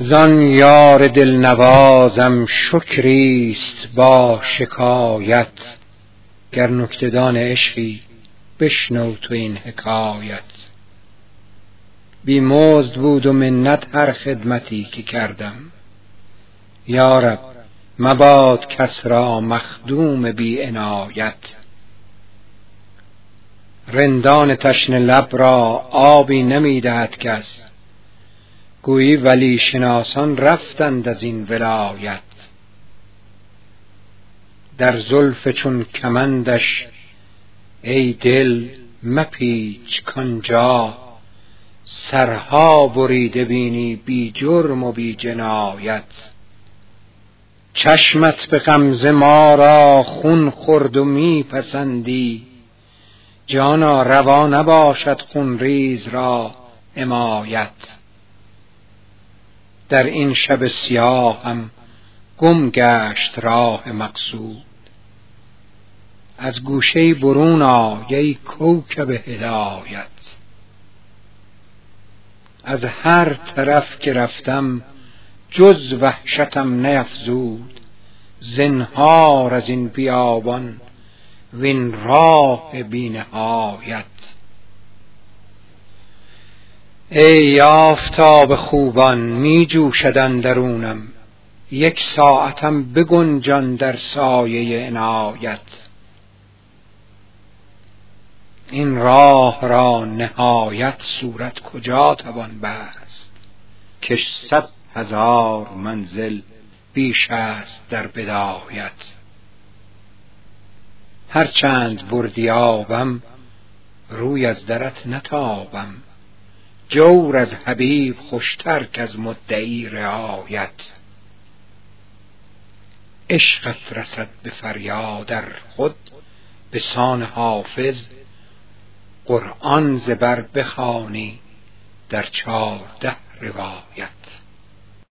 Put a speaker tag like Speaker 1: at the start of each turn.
Speaker 1: زان یار دلنوازم شکریست با شکایت. گر نکتدان عشقی بشنو تو این حکایت. بی مزد بود و منت هر خدمتی که کردم. یارب مباد کس را مخدوم بی عنایت. رندان تشن لب را آبی نمی‌دهد کس. گویی ولی شناسان رفتند از این ولایت. در زلف چون کمندش ای دل مپیچ کانجا. سرها بریده بینی بی جرم و بی جنایت. چشمت به غمزه ما را خون خورد و می پسندی جانا روا نباشد خون ریز را حمایت. در این شب سیاهم گم گشت راه مقصود. از گوشه برون آی کوکب هدایت. از هر طرف که رفتم جز وحشتم نیفزود. زنهار از این بیابان وین راه بینهایت. ای آفتاب خوبان می جوشد درونم یک ساعتم بگنجان در سایه عنایت. این راه را نهایت صورت کجا توان بست؟ کش صد هزار منزل بیش است در بدایت. هرچند بردی آبم روی از درت نتابم. جور از حبیب خوشتر از مدعی رعایت. عشقت رسد به فریاد در خود به سان حافظ قرآن زبر بخوانی در چارده روایت.